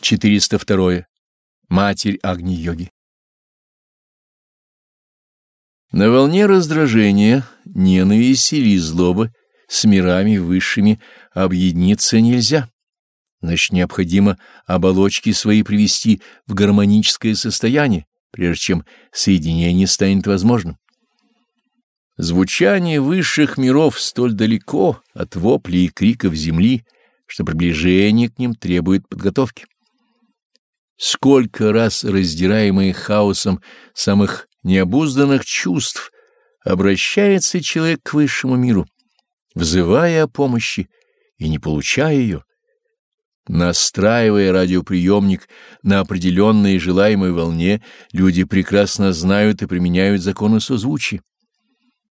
402. Матерь Агни-йоги. На волне раздражения, ненависти или злобы с мирами высшими объединиться нельзя. Значит, необходимо оболочки свои привести в гармоническое состояние, прежде чем соединение станет возможным. Звучание высших миров столь далеко от воплей и криков земли, что приближение к ним требует подготовки. Сколько раз раздираемые хаосом самых необузданных чувств обращается человек к высшему миру, взывая о помощи и не получая ее, Настраивая радиоприемник на определенной желаемой волне, люди прекрасно знают и применяют законы созвучия.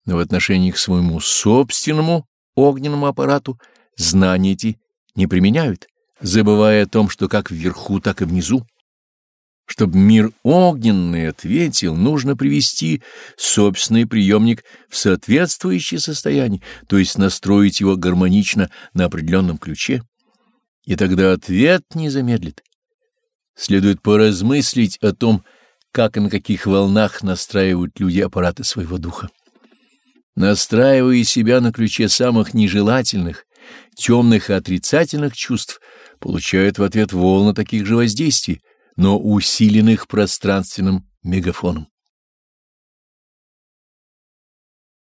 Но в отношении к своему собственному огненному аппарату знания эти не применяют, забывая о том, что как вверху, так и внизу. Чтобы мир огненный ответил, нужно привести собственный приемник в соответствующее состояние, то есть настроить его гармонично на определенном ключе и тогда ответ не замедлит. Следует поразмыслить о том, как и на каких волнах настраивают люди аппараты своего духа. Настраивая себя на ключе самых нежелательных, темных и отрицательных чувств, получают в ответ волны таких же воздействий, но усиленных пространственным мегафоном.